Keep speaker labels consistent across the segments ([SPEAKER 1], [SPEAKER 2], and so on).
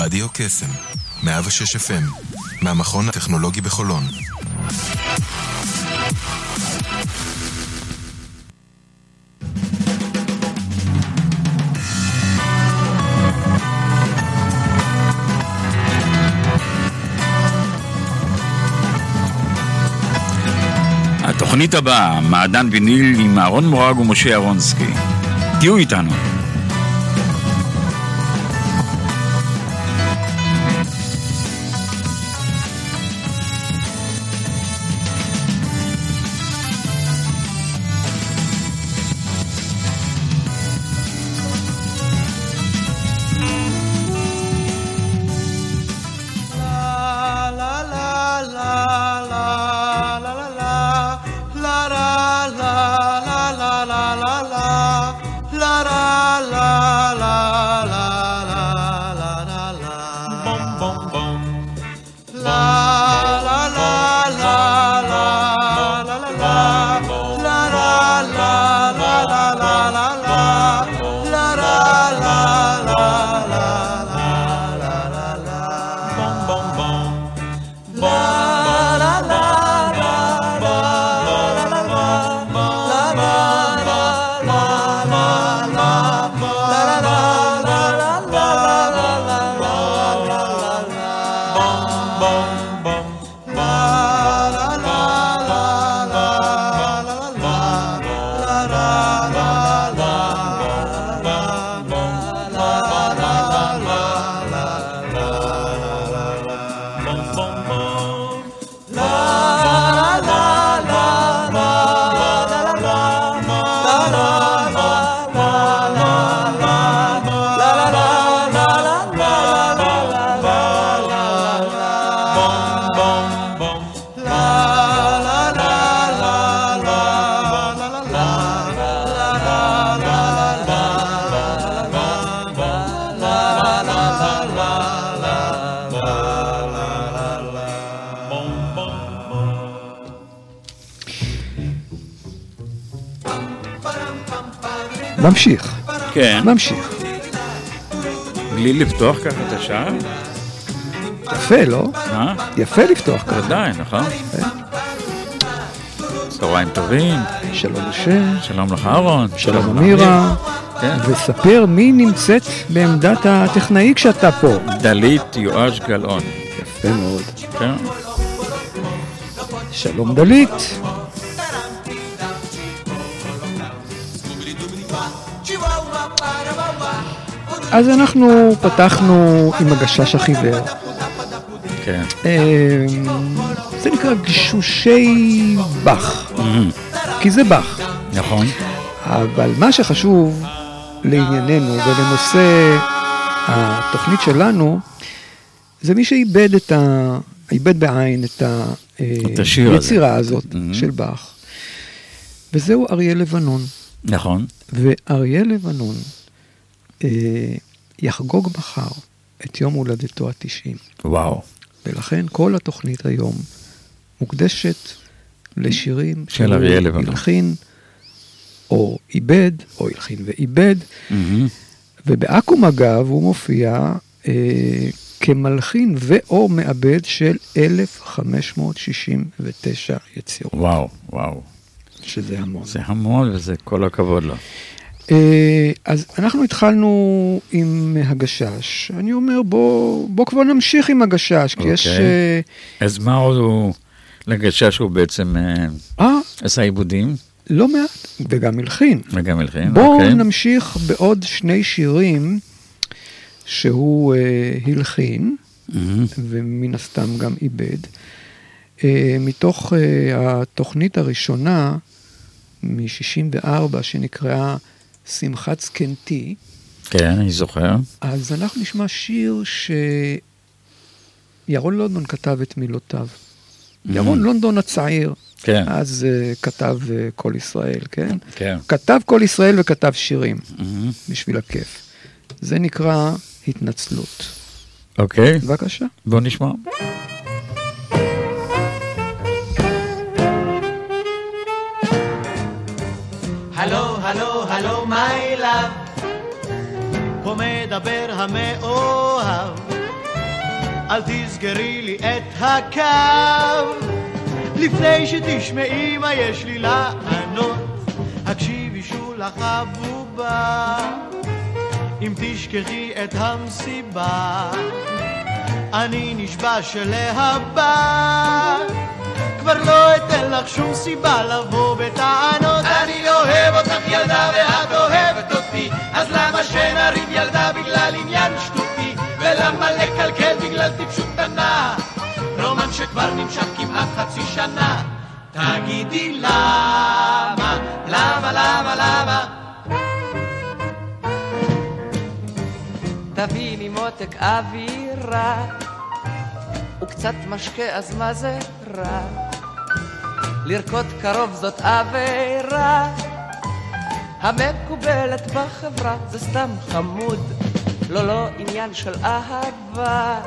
[SPEAKER 1] רדיו קסם, 106 FM, מהמכון הטכנולוגי בחולון.
[SPEAKER 2] התוכנית הבאה, מעדן ויניל עם אהרון מורג ומשה אהרונסקי. תהיו איתנו.
[SPEAKER 3] ממשיך,
[SPEAKER 2] כן.
[SPEAKER 3] ממשיך.
[SPEAKER 2] בלי לפתוח ככה את השער?
[SPEAKER 3] יפה, לא?
[SPEAKER 2] אה?
[SPEAKER 3] יפה לפתוח ככה.
[SPEAKER 2] ודאי, נכון? צהריים טובים,
[SPEAKER 3] שלום משה,
[SPEAKER 2] שלום לך אהרון.
[SPEAKER 3] שלום אמירה,
[SPEAKER 2] כן.
[SPEAKER 3] וספר מי נמצאת בעמדת הטכנאי כשאתה פה.
[SPEAKER 2] דלית יואש גלאון.
[SPEAKER 3] יפה מאוד.
[SPEAKER 2] כן.
[SPEAKER 3] שלום דלית. אז אנחנו פתחנו עם הגשש החיוור.
[SPEAKER 2] כן.
[SPEAKER 3] אמ, זה נקרא גשושי באך, כי זה באך.
[SPEAKER 2] נכון.
[SPEAKER 3] אבל מה שחשוב לענייננו ולנושא התוכנית שלנו, זה מי שאיבד את ה... איבד בעין את. היצירה הזאת
[SPEAKER 2] Mhm.
[SPEAKER 3] של באך. וזהו אריה לבנון.
[SPEAKER 2] נכון.
[SPEAKER 3] ואריה לבנון אה, יחגוג מחר את יום הולדתו התשעים.
[SPEAKER 2] וואו.
[SPEAKER 3] ולכן כל התוכנית היום מוקדשת לשירים
[SPEAKER 2] של אריה לבנון.
[SPEAKER 3] הלחין או איבד, או הלחין ואיבד,
[SPEAKER 2] מהמם.
[SPEAKER 3] ובעכו"ם אגב הוא מופיע אה, כמלחין ו/או מעבד של 1569 יצירות,
[SPEAKER 2] וואו, וואו.
[SPEAKER 3] שזה המון.
[SPEAKER 2] זה המון וזה כל הכבוד לו.
[SPEAKER 3] אה, אז אנחנו התחלנו עם הגשש, אני אומר בוא, בוא כבר נמשיך עם הגשש, כי יש...
[SPEAKER 2] אוקיי.
[SPEAKER 3] אה,
[SPEAKER 2] אז מה עוד הוא לגשש שהוא בעצם אה,
[SPEAKER 3] אה,
[SPEAKER 2] עשה עיבודים
[SPEAKER 3] לא מעט, וגם הלחין.
[SPEAKER 2] וגם הלחין?
[SPEAKER 3] בואו
[SPEAKER 2] אוקיי.
[SPEAKER 3] נמשיך בעוד שני שירים שהוא אה, הלחין,
[SPEAKER 2] מהמם.
[SPEAKER 3] ומן הסתם גם איבד. אה, מתוך אה, התוכנית הראשונה, מ-64, שנקראה שמחת זקנתי,
[SPEAKER 2] כן, אני זוכר.
[SPEAKER 3] אז אנחנו נשמע שיר שירון לונדון כתב את מילותיו. ירון לונדון הצעיר,
[SPEAKER 2] כן,
[SPEAKER 3] אז uh, כתב uh, כל ישראל, כן?
[SPEAKER 2] כן.
[SPEAKER 3] כתב כל ישראל וכתב שירים,
[SPEAKER 2] מהמם.
[SPEAKER 3] בשביל הכיף. זה נקרא התנצלות.
[SPEAKER 2] אוקיי,
[SPEAKER 3] בבקשה.
[SPEAKER 2] בוא נשמע.
[SPEAKER 4] פה מדבר המאוהב, אל תסגרי לי את הקו. לפני שתשמעי מה יש לי לענות הקשיבי שולח הבובה אם תשכחי את המסיבה אני נשבע שלהבא. כבר לא אתן לך שום סיבה לבוא בטענות. אני אוהב אותך ילדה אז למה שנריב ילדה בגלל עניין שטותי? ולמה לקלקל בגלל טיפשות קטנה? רומן שכבר נמשך כמעט חצי שנה. תגידי למה, למה, למה, למה?
[SPEAKER 5] תביני מותק אווירה. וקצת משקה אז מה זה רע? לרקוד קרוב זאת עבירה המקובלת בחברה זה סתם חמוד לא לא עניין של אהבה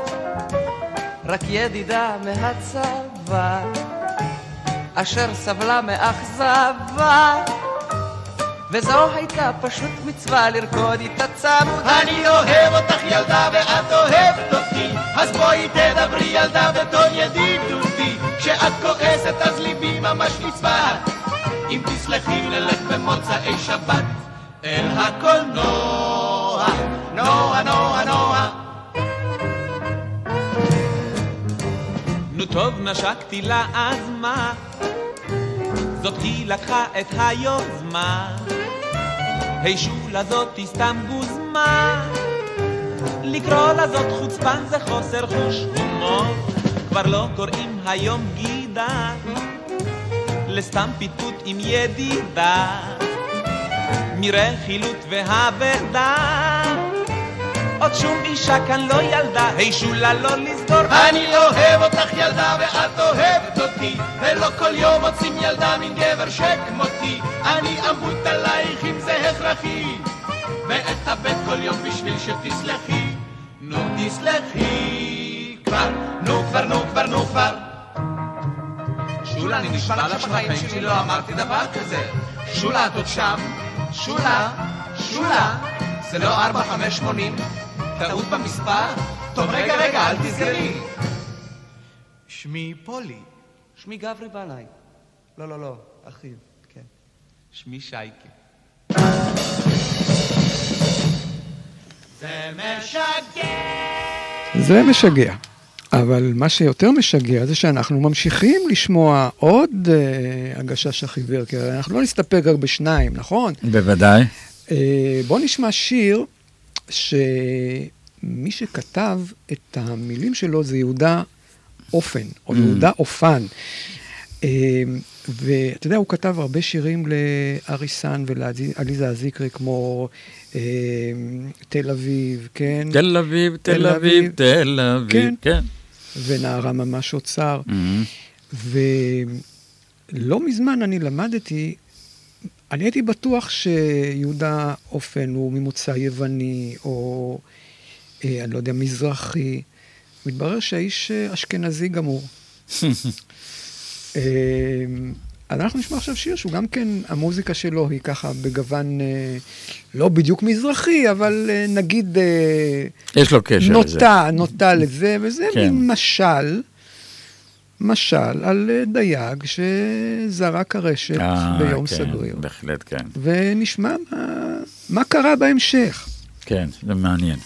[SPEAKER 5] רק ידידה מהצבא אשר סבלה מאכזבה וזו הייתה פשוט מצווה לרקוד איתה צמוד.
[SPEAKER 4] אני אוהב אותך ילדה ואת אוהבת אותי אז בואי תדברי ילדה בטון ידידותי כשאת כועסת אז ליבי ממש נצבע אם תסלחי נלך במוצאי שבת אל הקולנוע. נועה נועה נועה
[SPEAKER 6] נו טוב נשקתי לה אז מה? זאת היא לקחה את היוזמה. היי שולה זאתי סתם גוזמה. לקרוא לה זאת חוצפן זה חוסר חוש הומור. כבר לא קוראים היום גידה לסתם פיתות עם ידידה מרכילות והאבדה עוד שום אישה כאן לא ילדה, היי שולה לא לסגור.
[SPEAKER 4] אני אוהב אותך ילדה ואת אוהבת אותי, ולא כל יום מוצאים ילדה מן גבר שכמותי. אני אמות עלייך אם זה הכרחי, ואתאבד כל יום בשביל שתסלחי. נו תסלחי כבר, נו כבר, נו כבר, נו כבר.
[SPEAKER 6] שולה, אני נשבע לך שבחיים שלי לא אמרתי דבר כזה. שולה, את עוד שם? שולה, שולה, זה לא ארבע, חמש, שמונים. טעות במספר? טוב, רגע, רגע, אל תסגרי.
[SPEAKER 4] שמי פולי.
[SPEAKER 5] שמי גברי בנאי. לא, לא, לא, אחיו, כן.
[SPEAKER 6] שמי שייקה.
[SPEAKER 4] זה משגע.
[SPEAKER 3] זה משגע. אבל מה שיותר משגע זה שאנחנו ממשיכים לשמוע עוד uh, הגשש החיוור, כי אנחנו לא נסתפק רק בשניים, נכון?
[SPEAKER 2] בוודאי.
[SPEAKER 3] Uh, בואו נשמע שיר שמי שכתב את המילים שלו זה יהודה אופן, או יהודה אופן. Uh, ואתה יודע, הוא כתב הרבה שירים לאריסן ולעליזה אזיקרי, כמו uh, תל אביב, כן?
[SPEAKER 2] תל אביב, תל אביב, תל אביב,
[SPEAKER 3] כן.
[SPEAKER 2] כן.
[SPEAKER 3] ונערה ממש אוצר.
[SPEAKER 2] Mhm.
[SPEAKER 3] ולא מזמן אני למדתי, אני הייתי בטוח שיהודה אופן הוא ממוצא יווני, או אה, אני לא יודע, מזרחי. מתברר שהאיש אשכנזי גמור. אה, אז אנחנו נשמע עכשיו שיר שהוא גם כן, המוזיקה שלו היא ככה בגוון אה, לא בדיוק מזרחי, אבל אה, נגיד אה,
[SPEAKER 2] יש לו קשר לזה.
[SPEAKER 3] נוטה, נוטה לזה, וזה
[SPEAKER 2] כן.
[SPEAKER 3] מין משל, משל על אה, דייג שזרק הרשת
[SPEAKER 2] אה,
[SPEAKER 3] ביום
[SPEAKER 2] כן,
[SPEAKER 3] סגריר.
[SPEAKER 2] בהחלט כן.
[SPEAKER 3] ונשמע מה, מה קרה בהמשך.
[SPEAKER 2] כן, זה מעניין.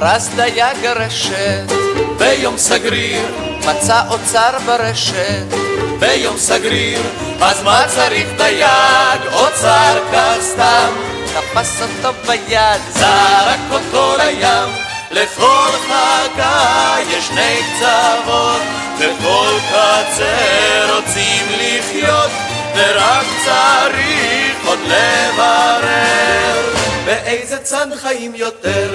[SPEAKER 5] פרס דייג הרשת,
[SPEAKER 6] ביום סגריר,
[SPEAKER 5] מצא אוצר ברשת,
[SPEAKER 6] ביום סגריר, אז מה צריך דייג, אוצר כך סתם,
[SPEAKER 5] תפס אותו ביד,
[SPEAKER 6] זרק אותו לים, לכל חכה יש שני קצוות, בכל קצה רוצים לחיות, ורק צריך עוד לברר, באיזה צד חיים יותר.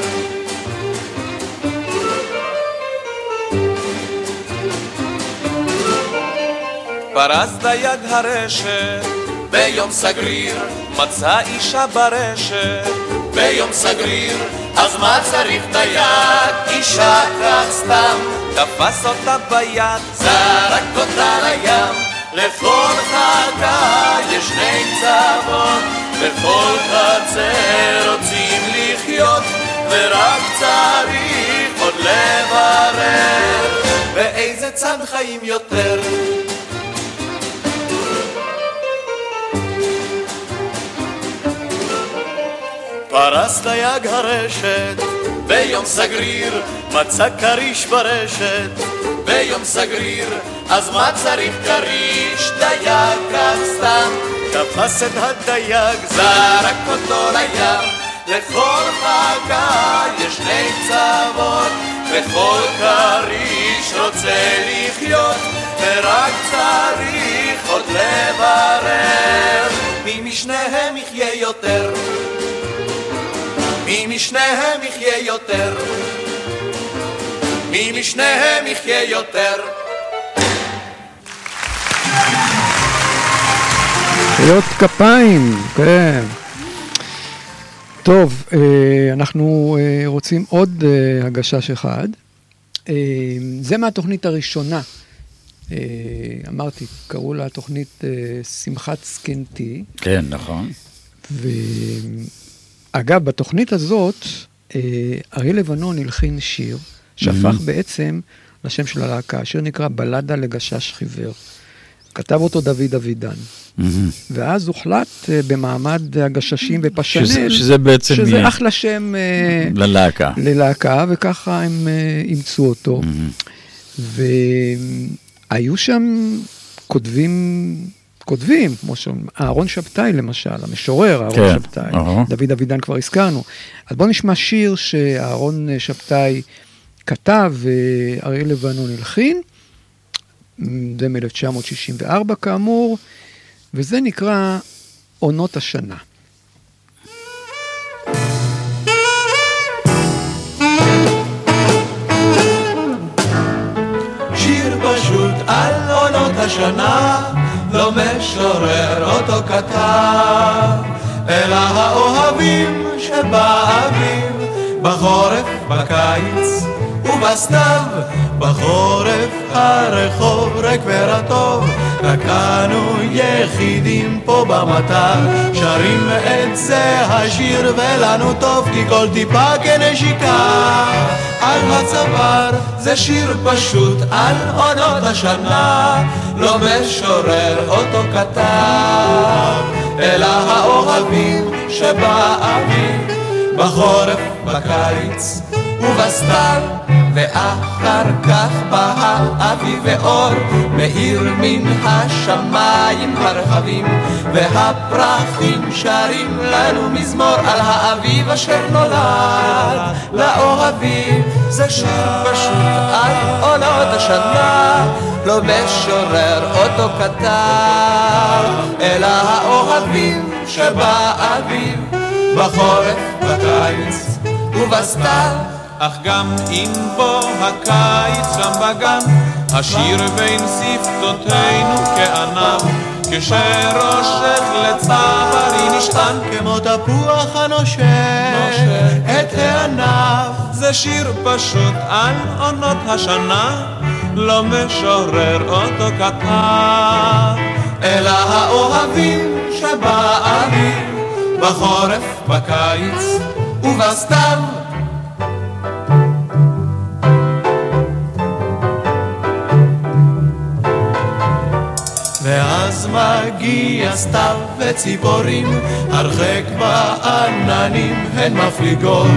[SPEAKER 6] פרס דייג הרשת, ביום סגריר, מצא אישה ברשת, ביום סגריר, אז מה צריך דייג? אישה כך סתם, תפס אותה ביד, זרק אותה לים. לכל חגה יש שני קצוות, בכל חצר רוצים לחיות, ורק צריך עוד לברר, באיזה צד חיים יותר. פרס דייג הרשת, ביום סגריר מצא כריש ברשת, ביום סגריר, אז מה צריך כריש? דייג כך סתם, תפס את הדייג, זרק אותו לים. לכל חכה יש שני קצוות, וכל כריש רוצה לחיות, ורק צריך עוד לברר, מי משניהם יחיה יותר. מי משניהם יחיה יותר? מי משניהם יחיה יותר?
[SPEAKER 3] מחיאות כפיים, כן. טוב, אה, אנחנו אה, רוצים עוד אה, הגשש אחד. זה מהתוכנית הראשונה. אמרתי, קראו לה תוכנית שמחת סקנטי.
[SPEAKER 2] כן, נכון.
[SPEAKER 3] אגב, בתוכנית הזאת, אה, אריה לבנון הלחין שיר, שהפך mm-hmm. בעצם לשם של הלהקה. השיר נקרא בלדה לגשש חיוור. כתב אותו דוד אבידן. Mm-hmm. ואז הוחלט אה, במעמד הגששים בפשנל,
[SPEAKER 2] שזה, שזה בעצם...
[SPEAKER 3] שזה יהיה... אחלה שם...
[SPEAKER 2] אה, ללהקה.
[SPEAKER 3] ללהקה, וככה הם אימצו אותו. Mm-hmm. והיו שם כותבים כותבים, כמו שאהרון שבתאי למשל, המשורר אהרון כן, שבתאי, uh-huh. דוד אבידן כבר הזכרנו. אז בואו נשמע שיר שאהרון שבתאי כתב ואריה לבנון הלחין, זה מ-1964 כאמור, וזה נקרא עונות השנה.
[SPEAKER 6] שיר פשוט על עונות השנה משורר אותו כתב, אלא האוהבים שבאביב, בחורף, בקיץ ובסתיו, בחורף הרחוב ריק ורטוב, רק אנו יחידים פה במטר, שרים את זה השיר ולנו טוב, כי כל טיפה כנשיקה על הצוואר, זה שיר פשוט על עונות השנה, לא משורר אותו כתב, אלא האוהבים שבאביב, בחורף, בקיץ ובסתיו, ואחר כך בא האביב ואור, מאיר מן השמיים הרחבים, והפרחים שרים לנו מזמור על האביב אשר נולד לאוהבים. זה שיר פשוט על עונות השנה, לא משורר אותו כתב, אלא האוהבים שבאביב, בחורף, בקיץ ובסתיו.
[SPEAKER 7] אך גם אם בוא הקיץ שם בגן, השיר בין שפתותינו כענב, כשראשך לצווארי נשען
[SPEAKER 6] כמו תפוח הנושך את הענב.
[SPEAKER 7] זה שיר פשוט על עונות השנה, לא משורר אותו כתב.
[SPEAKER 6] אלא האוהבים שבאביב, בחורף, בקיץ ובסתיו. מגיע סתיו וציפורים, הרחק בעננים הן מפליגות,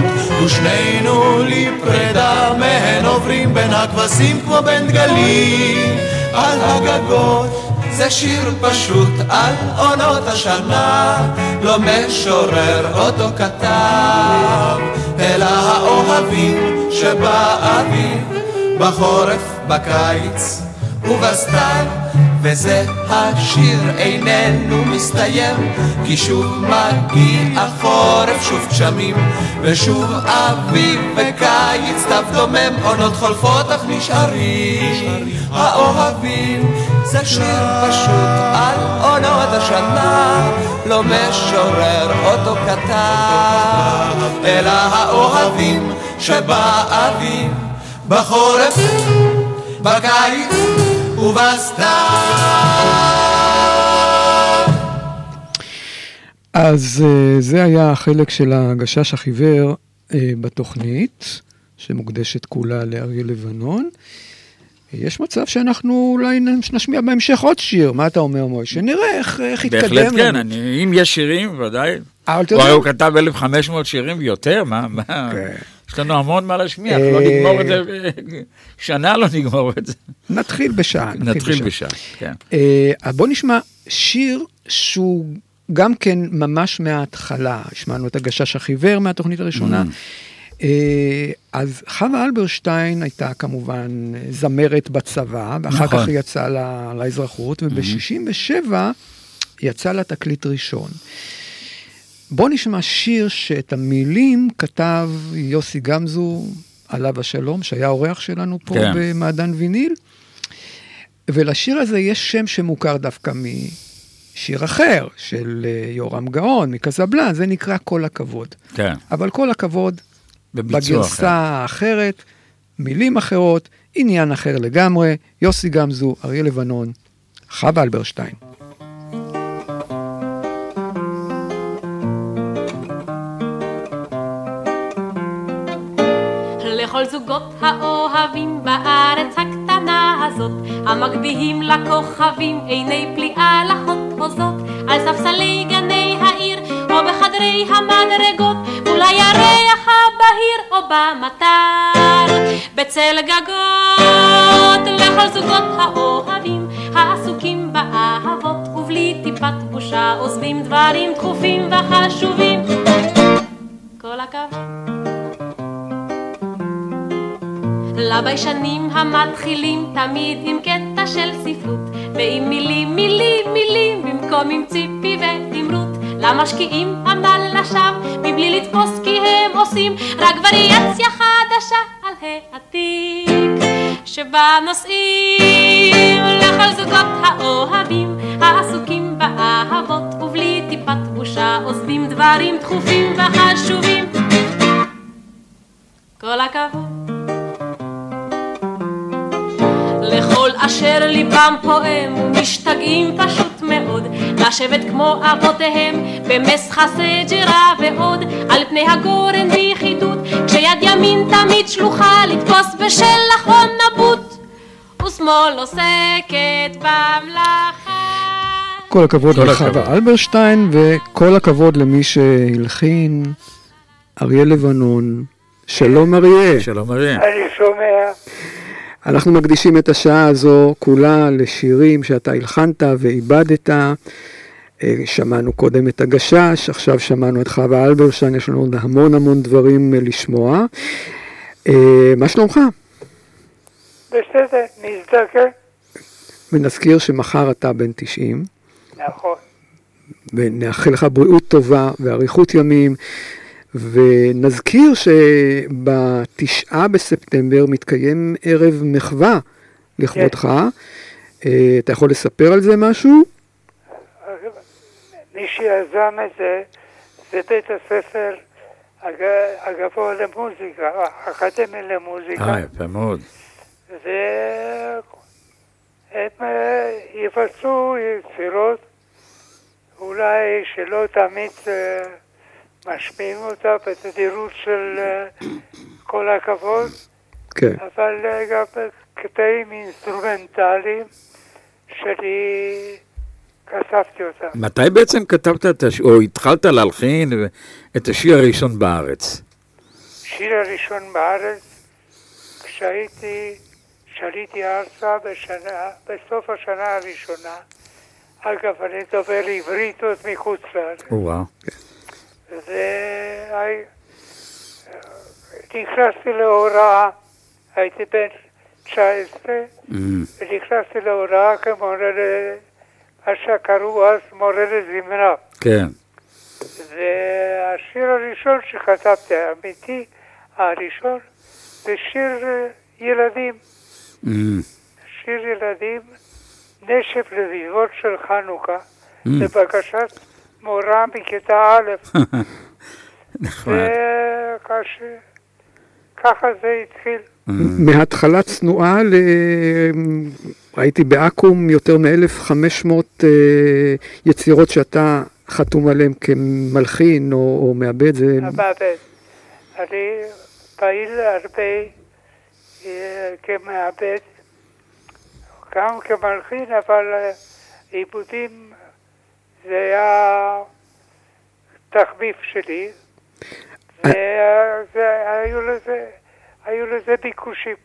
[SPEAKER 6] ושנינו לפרידה מהן עוברים בין הכבשים כמו בין דגלים על הגגות. זה שיר פשוט על עונות השנה, לא משורר אותו כתב, אלא האוהבים שבאביב, בחורף, בקיץ ובסתיו. וזה השיר איננו מסתיים, כי שוב מגיע חורף, שוב גשמים, ושוב אביב וקיץ, סתיו דומם, עונות חולפות אך נשארים האוהבים. זה שיר פשוט על עונות השנה, לא משורר אותו כתב, אלא האוהבים שבאביב, בחורף, בקיץ ובסתיו.
[SPEAKER 3] אז אה, זה היה החלק של הגשש החיוור אה, בתוכנית, שמוקדשת כולה לאריה לבנון. יש מצב שאנחנו אולי נשמיע בהמשך עוד שיר, מה אתה אומר מוישה? נראה איך, איך יתקדם
[SPEAKER 2] בהחלט
[SPEAKER 3] לנו.
[SPEAKER 2] כן, אני, אם יש שירים, ודאי.
[SPEAKER 3] אבל אתה יודע,
[SPEAKER 2] הוא כתב 1,500 שירים ויותר, מה? מה?
[SPEAKER 3] כן.
[SPEAKER 2] יש לנו המון מה להשמיע, לא
[SPEAKER 3] אה,
[SPEAKER 2] נגמור את זה, שנה לא נגמור את זה.
[SPEAKER 3] נתחיל בשעה.
[SPEAKER 2] נתחיל בשעה, כן.
[SPEAKER 3] אה, אז בוא נשמע שיר שהוא גם כן ממש מההתחלה, השמענו את הגשש החיוור מהתוכנית הראשונה. אה, אז חווה אלברשטיין הייתה כמובן זמרת בצבא, ואחר
[SPEAKER 2] נכון.
[SPEAKER 3] כך היא יצאה ל- לאזרחות, וב-67 יצא לה תקליט ראשון. בוא נשמע שיר שאת המילים כתב יוסי גמזו, עליו השלום, שהיה אורח שלנו פה
[SPEAKER 2] כן.
[SPEAKER 3] במעדן ויניל. ולשיר הזה יש שם שמוכר דווקא משיר אחר, של אה, יורם גאון, מקזבלן, זה נקרא כל הכבוד.
[SPEAKER 2] כן,
[SPEAKER 3] אבל כל הכבוד. בגרסה האחרת, מילים אחרות, עניין אחר לגמרי, יוסי גמזו, אריה לבנון, חווה אלברשטיין.
[SPEAKER 8] לכל זוגות האוהבים בארץ הקטנה הזאת, המגביהים לכוכבים עיני פליאה לחות הוזות, על ספסלי גני העיר או בחדרי המדרגות, מול הירח הבהיר או במטר, בצל גגות לכל זוגות האוהבים העסוקים באהבות ובלי טיפת בושה עוזבים דברים דחופים וחשובים. כל הכבוד לביישנים המתחילים תמיד עם קטע של ספרות. ועם מילים, מילים, מילים במקום עם ציפי ועם רות למשקיעים עמל לשווא מבלי לתפוס כי הם עושים. רק וריאציה חדשה על העתיק שבה נוסעים לכל זוגות האוהבים העסוקים באהבות ובלי טיפת בושה עוזבים דברים דחופים וחשובים. כל הכבוד אשר ליבם פועם ומשתגעים פשוט מאוד לשבת כמו אבותיהם במסחא סג'רה ועוד על פני הגורן ביחידות כשיד ימין תמיד שלוחה לתפוס בשלח או נבוט ושמאל עוסקת במלאכה
[SPEAKER 3] כל הכבוד לחווה. אלברשטיין, וכל הכבוד למי שהלחין, אריה לבנון. שלום אריה.
[SPEAKER 2] שלום אריה.
[SPEAKER 9] אני שומע.
[SPEAKER 3] אנחנו מקדישים את השעה הזו כולה לשירים שאתה הלחנת ועיבדת. אה, שמענו קודם את הגשש, עכשיו שמענו את חווה אלברשטיין, יש לנו עוד המון המון דברים אה, לשמוע. אה, מה שלומך?
[SPEAKER 9] בסדר, נזדקר.
[SPEAKER 3] ונזכיר שמחר אתה בן 90,
[SPEAKER 9] נכון.
[SPEAKER 3] ונאחל לך בריאות טובה ואריכות ימים, ונזכיר שבתשעה בספטמבר מתקיים ערב מחווה לכבודך. אה, אתה יכול לספר על זה משהו?
[SPEAKER 9] מי שיזם את זה, זה בית הספר הג- הגבוה למוזיקה, האקדמיה למוזיקה.
[SPEAKER 2] אה, יפה מאוד.
[SPEAKER 9] והם אה, יבצעו יצירות, אולי שלא תמיד אה, משמיעים אותה בתדירות של אה, כל הכבוד,
[SPEAKER 3] כן.
[SPEAKER 9] אבל אה, גם קטעים אינסטרומנטליים שאני כתבתי אותם.
[SPEAKER 2] מתי בעצם כתבת את השיר, או התחלת להלחין את השיר הראשון בארץ?
[SPEAKER 9] שיר הראשון בארץ, כשהייתי, כשעליתי ארצה בשנה, בסוף השנה הראשונה. אגב, אני דובר עברית עוד מחוץ לארץ. ונכנסתי להוראה, הייתי בן 19,
[SPEAKER 2] Mm,
[SPEAKER 9] ונכנסתי להוראה כמורה, מה שקראו אז מורה לזמרה.
[SPEAKER 2] כן.
[SPEAKER 9] והשיר הראשון שכתבתי, האמיתי, הראשון, זה שיר ילדים.
[SPEAKER 2] Mm,
[SPEAKER 9] שיר ילדים נשף לביבות של חנוכה,
[SPEAKER 2] Mm.
[SPEAKER 9] לבקשת מורה מכיתה א',
[SPEAKER 2] נחמד.
[SPEAKER 9] ככה זה התחיל.
[SPEAKER 3] מהתחלה צנועה ל... ראיתי באקו"ם יותר מ-1500 אה, יצירות שאתה חתום עליהן כמלחין או, או מעבד, זה...
[SPEAKER 9] המעבד. אני פעיל הרבה אה, כמעבד, גם כמלחין, אבל אה, עיבודים זה היה תחביב שלי, והיו לזה, היו לזה ביקושים.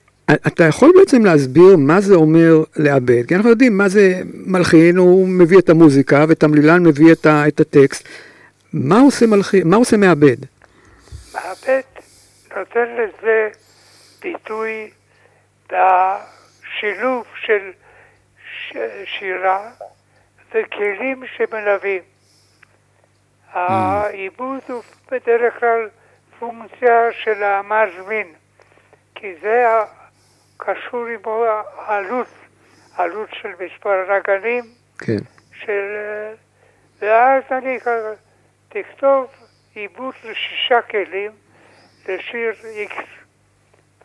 [SPEAKER 3] אתה יכול בעצם להסביר מה זה אומר לעבד? כי אנחנו יודעים מה זה מלחין, הוא מביא את המוזיקה ותמלילן מביא את, ה, את הטקסט. מה עושה מלחין, מה עושה מעבד?
[SPEAKER 9] מעבד נותן לזה ביטוי בשילוב של ש- שירה וכלים שמלווים. העיבוד הוא בדרך כלל פונקציה של המזמין, כי זה קשור עם העלות, עלות של מספר נגנים,
[SPEAKER 3] כן.
[SPEAKER 9] של... ואז אני תכתוב עיבוד לשישה כלים לשיר X.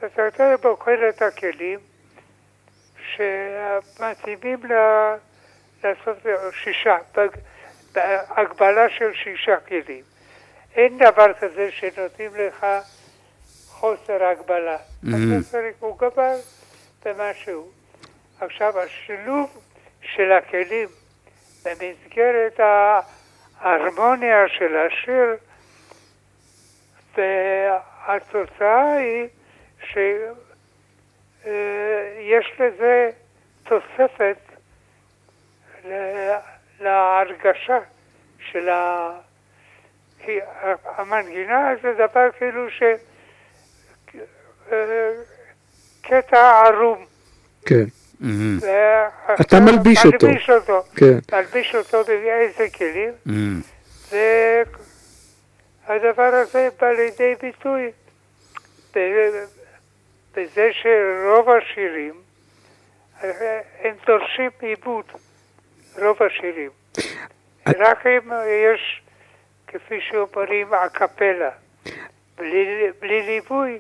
[SPEAKER 9] ואתה יותר בוחר את הכלים שמתאימים ל- לעשות שישה, בהגבלה של שישה כלים. אין דבר כזה שנותנים לך חוסר הגבלה. אתה צריך, הוא גבל במשהו. עכשיו, השילוב של הכלים במסגרת ההרמוניה של השיר, והתוצאה היא שיש לזה תוספת להרגשה של ה... כי המנגינה זה דבר כאילו ש... קטע ערום.
[SPEAKER 3] כן. אתה מלביש אותו.
[SPEAKER 9] מלביש אותו.
[SPEAKER 3] כן.
[SPEAKER 9] מלביש אותו באיזה כלים. והדבר הזה בא לידי ביטוי בזה שרוב השירים אה, הם דורשים עיבוד, רוב השירים. רק אם יש, כפי שאומרים, אקפלה, בלי, בלי ליווי,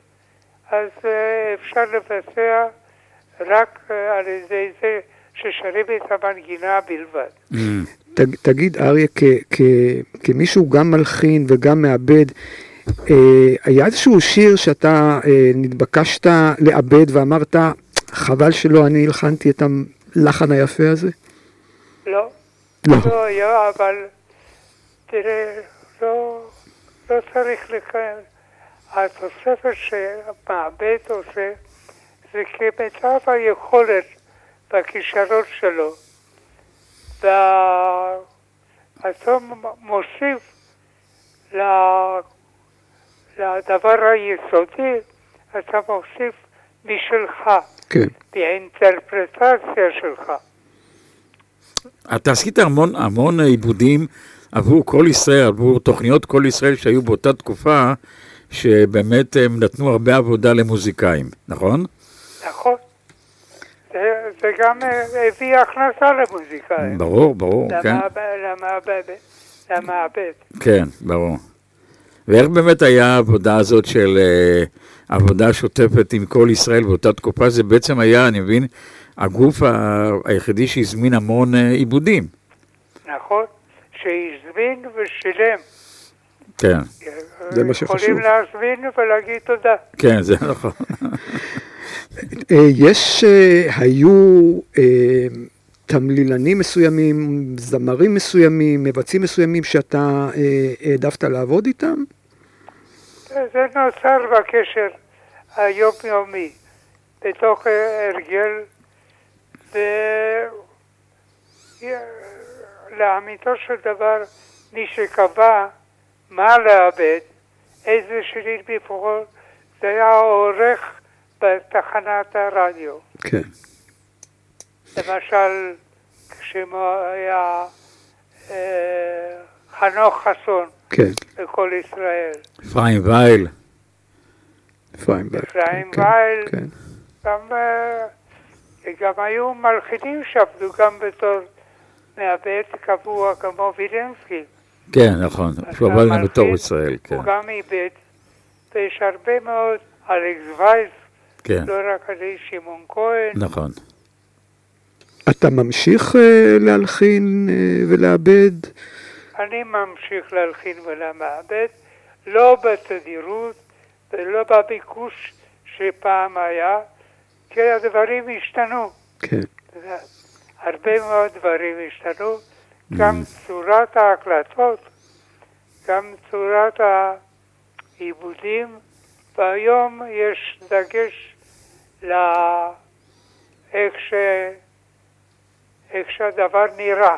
[SPEAKER 9] אז אה, אפשר לבצע רק אה, על ידי זה ששרים את המנגינה בלבד.
[SPEAKER 3] תג, תגיד, אריה, כמישהו גם מלחין וגם מעבד, אה, היה איזשהו שיר שאתה אה, נתבקשת לעבד ואמרת, חבל שלא אני הלחנתי את הלחן היפה הזה?
[SPEAKER 9] לא,
[SPEAKER 3] לא.
[SPEAKER 9] לא היה, אבל תראה, לא, לא צריך לקיים. התוספת שהמעבד עושה זה כמיטב היכולת והכישרון שלו. ואתה מוסיף ל- לדבר היסודי, אתה מוסיף משלך,
[SPEAKER 3] כן.
[SPEAKER 9] באינטרפרטציה שלך.
[SPEAKER 2] אתה עשית המון המון עיבודים עבור כל ישראל, עבור תוכניות כל ישראל שהיו באותה תקופה, שבאמת הם נתנו הרבה עבודה למוזיקאים, נכון?
[SPEAKER 9] נכון. זה, זה גם אה, הביא הכנסה למוזיקאים.
[SPEAKER 2] ברור, ברור, כן.
[SPEAKER 9] למעבד, למעבד, למעבד.
[SPEAKER 2] כן, ברור. ואיך באמת היה העבודה הזאת של אה, עבודה שוטפת עם כל ישראל באותה תקופה? זה בעצם היה, אני מבין, הגוף היחידי שהזמין המון אה, עיבודים.
[SPEAKER 9] נכון? שהזמין ושילם.
[SPEAKER 2] כן,
[SPEAKER 3] זה מה שחשוב.
[SPEAKER 9] יכולים להזמין ולהגיד תודה.
[SPEAKER 2] כן, זה נכון.
[SPEAKER 3] אה, יש, אה, היו אה, תמלילנים מסוימים, זמרים מסוימים, מבצעים מסוימים שאתה אה, העדפת לעבוד איתם?
[SPEAKER 9] זה נוצר בקשר היומיומי, בתוך אה, הרגל, ולאמיתו של דבר, מי שקבע מה לאבד, איזה שירים לבחור, זה היה העורך בתחנת הרדיו.
[SPEAKER 3] כן.
[SPEAKER 9] למשל, כשמו היה אה, חנוך חסון
[SPEAKER 3] כן,
[SPEAKER 9] בכל ישראל,
[SPEAKER 2] אפרים וייל.
[SPEAKER 3] אפרים וייל.
[SPEAKER 9] אפרים
[SPEAKER 3] כן,
[SPEAKER 9] וייל.
[SPEAKER 3] כן.
[SPEAKER 9] גם אה, וגם היו מלחינים שעבדו גם בתור מעבד קבוע כמו וילנסקי.
[SPEAKER 2] כן, נכון, שהוא עבד גם בתור ישראל, כן.
[SPEAKER 9] הוא גם איבד, ויש הרבה מאוד, אלכס וייס,
[SPEAKER 2] כן,
[SPEAKER 9] לא רק אני, שמעון כהן.
[SPEAKER 2] נכון.
[SPEAKER 3] אתה ממשיך אה, להלחין אה, ולעבד?
[SPEAKER 9] אני ממשיך להלחין ולמעבד, לא בתדירות ולא בביקוש שפעם היה, כי הדברים השתנו.
[SPEAKER 3] כן.
[SPEAKER 9] הרבה מאוד דברים השתנו, גם צורת ההקלטות, גם צורת העיבודים, והיום יש דגש לאיך ש... איך שהדבר נראה.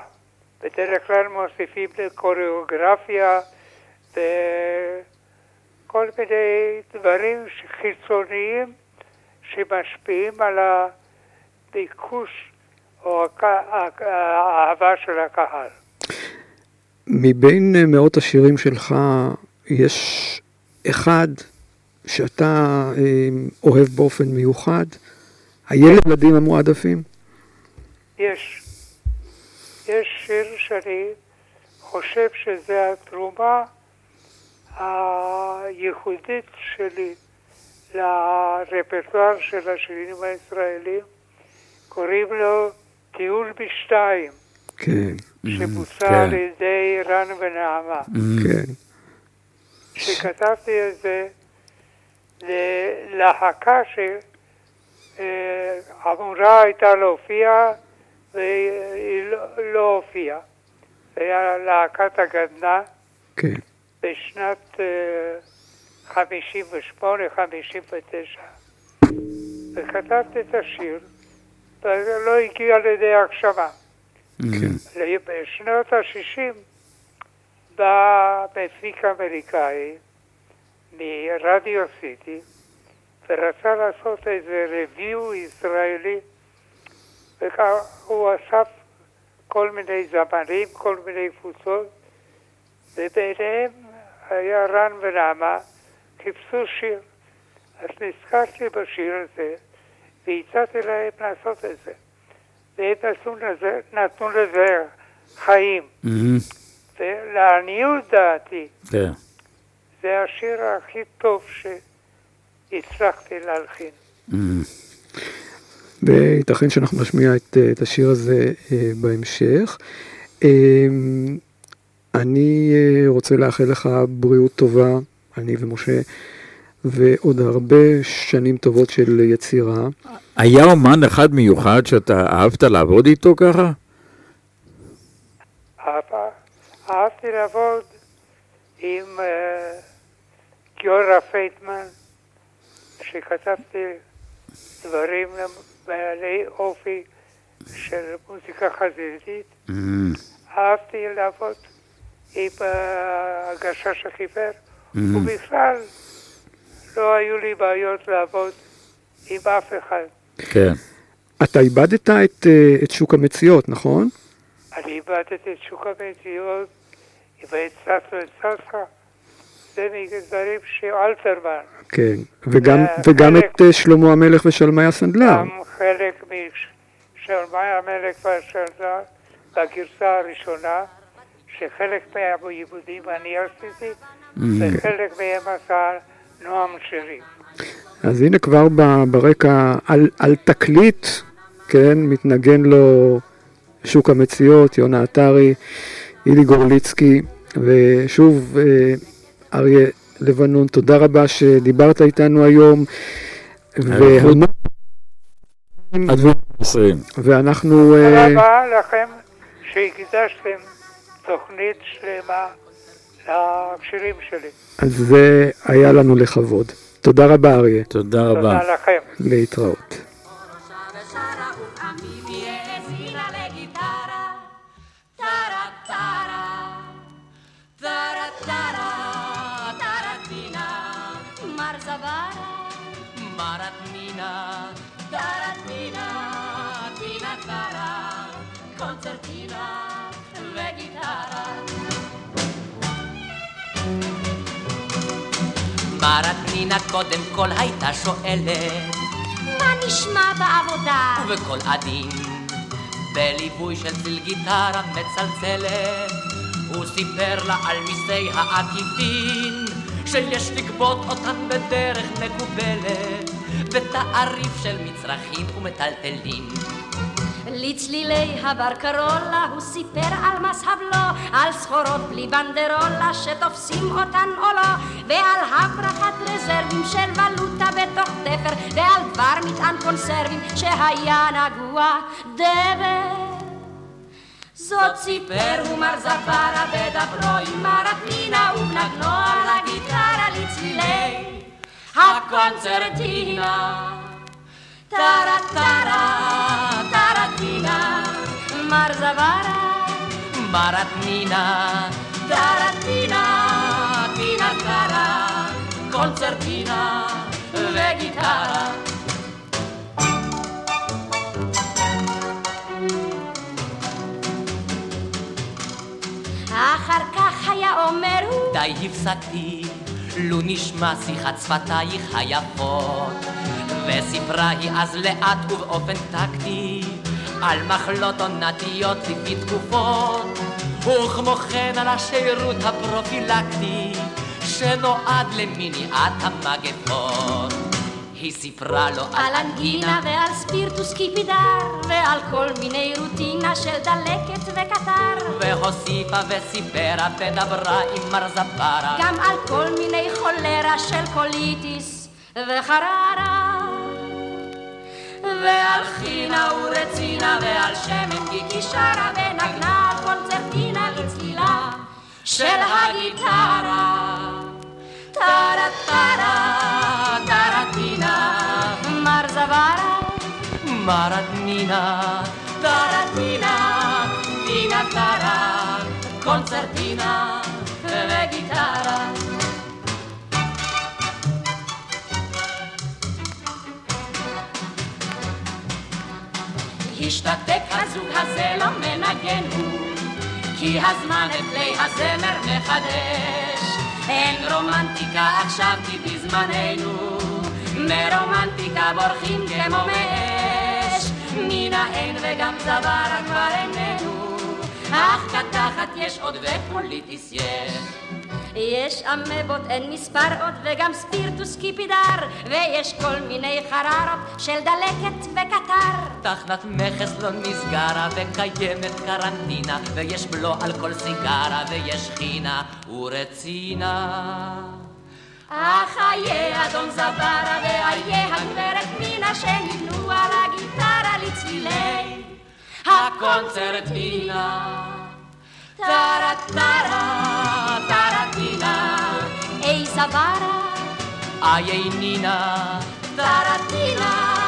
[SPEAKER 9] בדרך כלל מוסיפים לקוריאוגרפיה וכל מיני דברים חיצוניים שמשפיעים על הביקוש או האהבה של הקהל.
[SPEAKER 3] מבין מאות השירים שלך, יש אחד שאתה אה, אוהב באופן מיוחד? הילדים המועדפים?
[SPEAKER 9] יש, יש שיר שאני חושב שזה התרומה הייחודית שלי לרפרטואר של השירים הישראלים, קוראים לו טיול בשתיים,
[SPEAKER 3] כן,
[SPEAKER 9] שבוצע
[SPEAKER 2] כן.
[SPEAKER 9] על ידי רן ונעמה.
[SPEAKER 3] כן.
[SPEAKER 9] שכתבתי את זה ללהקה שאמורה הייתה להופיע והיא לא- לא הופיעה. זה היה להקת הגדנ"ע
[SPEAKER 3] כן.
[SPEAKER 9] בשנת אה, 58-59. וכתבתי את השיר, לא הגיע לידי הגשמה.
[SPEAKER 3] כן.
[SPEAKER 9] בשנות ה-60 בא מפיק אמריקאי מרדיו סיטי ורצה לעשות איזה ריוויו ישראלי וכך הוא אסף כל מיני זמרים, כל מיני קבוצות וביניהם היה רן ונעמה, חיפשו שיר. אז נזכרתי בשיר הזה והצעתי להם לעשות את זה. והם נתנו לזה, נתנו לזה חיים. ולעניות דעתי,
[SPEAKER 2] כן.
[SPEAKER 9] זה השיר הכי טוב שהצלחתי להלחין.
[SPEAKER 3] וייתכן שאנחנו נשמיע את, אה, את השיר הזה אה, בהמשך. אה, אני אה, רוצה לאחל לך בריאות טובה, אני ומשה, ועוד הרבה שנים טובות של יצירה.
[SPEAKER 2] היה אומן אחד מיוחד שאתה אהבת לעבוד איתו ככה?
[SPEAKER 9] אהבה- אהבתי לעבוד עם אה, גיורא פייטמן, שכתבתי דברים בעלי אופי של מוזיקה חזיתית.
[SPEAKER 2] מהמם,
[SPEAKER 9] אהבתי לעבוד עם אה, הגשש החיוור. ובכלל לא היו לי בעיות לעבוד עם אף אחד.
[SPEAKER 2] כן.
[SPEAKER 3] אתה איבדת את, אה, את שוק המציאות, נכון?
[SPEAKER 9] אני איבדתי את שוק המציאות, והצלחנו את ססחה, זה מגזרים של אלתרמן,
[SPEAKER 3] כן. וגם,
[SPEAKER 9] אה,
[SPEAKER 3] וגם
[SPEAKER 9] חלק-
[SPEAKER 3] את אה, שלמה המלך ושלמי הסנדלר.
[SPEAKER 9] גם חלק של מאי המלך והשלטה בגרסה הראשונה, שחלק מהעיבודים אני עשיתי, וחלק מהם עשה נועם שירי.
[SPEAKER 3] אז הנה כבר ברקע, על, על תקליט, כן, מתנגן לו שוק המציאות, יונה עטרי, אילי גורליצקי, ושוב, אה, אריה לבנון, תודה רבה שדיברת איתנו היום, והמון,
[SPEAKER 2] עד 20.
[SPEAKER 3] ואנחנו,
[SPEAKER 9] תודה
[SPEAKER 3] אה,
[SPEAKER 9] רבה לכם שהקדשתם תוכנית שלמה לשירים שלי.
[SPEAKER 3] אז זה היה לנו לכבוד. תודה רבה, אריה,
[SPEAKER 2] תודה רבה.
[SPEAKER 9] תודה לכם.
[SPEAKER 3] להתראות.
[SPEAKER 10] Maratnina, Taratnina, Tina
[SPEAKER 7] מרת פנינה קודם כל הייתה שואלת
[SPEAKER 10] הנשמע בעבודה.
[SPEAKER 7] ובקול עדין, בליווי של צליל גיטרה מצלצלת, הוא סיפר לה על מיסי העקיפין, שיש לגבות אותן בדרך מקובלת, בתעריף של מצרכים ומטלטלים.
[SPEAKER 10] לצלילי הברקרולה הוא סיפר על מס הבלו, על סחורות בלי בנדרולה שתופסים אותן או לא, ועל הברחת רזרבים של ולוטה בתוך תפר, ועל דבר מטען קונסרבים שהיה נגוע דבר. זאת סיפר הוא מר זפרה בדברו עם מרת נינה ובנגנו על הגיטרה לצלילי הקונצרטינה. טרה טרה טרטינה זווארה
[SPEAKER 7] מרתנינה,
[SPEAKER 10] טרטינה טינה טרה
[SPEAKER 7] קונצרטינה וגיטרה.
[SPEAKER 10] אחר כך היה אומר הוא
[SPEAKER 7] די הפסקתי, לו נשמע שיחת שפתייך היפות. וסיפרה היא אז לאט ובאופן טקטי, על מחלות עונתיות לפי תקופות, וכמו כן על השירות הפרופילקטי, שנועד למניעת המגפות. היא סיפרה לו
[SPEAKER 10] על אנגינה ועל ספירטוס קיפידר ועל כל מיני רוטינה של דלקת וקטר.
[SPEAKER 7] והוסיפה וסיפרה ודברה עם מר זפרה
[SPEAKER 10] גם על כל מיני חולרה של קוליטיס וחררה ועל חינה ורצינה ועל שמן גיקי שרה ונגנה על קונצרטינה לצלילה של הגיטרה טרה טרה טרטינה מר זווארה
[SPEAKER 7] מרתנינה,
[SPEAKER 10] טרטינה טינה טרה קונצרטינה השתתק הזוג הזה לא מנגן הוא כי הזמן את כלי הזמר מחדש. אין רומנטיקה עכשיו כי בזמננו מרומנטיקה בורחים כמו מאש. מן האין וגם צווארה כבר איננו אך קתחת יש עוד ופוליטיס יש יש אמבות, אין מספר עוד, וגם ספירטוס קיפידר, ויש כל מיני חררות של דלקת וקטר.
[SPEAKER 7] תחנת מכס לא נסגרה וקיימת קרנטינה ויש בלו על כל סיגרה ויש חינה ורצינה.
[SPEAKER 10] אך איה אדון זברה ואיה הגברת מינה שנבנו על הגיטרה לצלילי.
[SPEAKER 7] הקונצרטינה
[SPEAKER 10] טרה טרה טרטינה אי זברה
[SPEAKER 7] איי נינה
[SPEAKER 10] טרטינה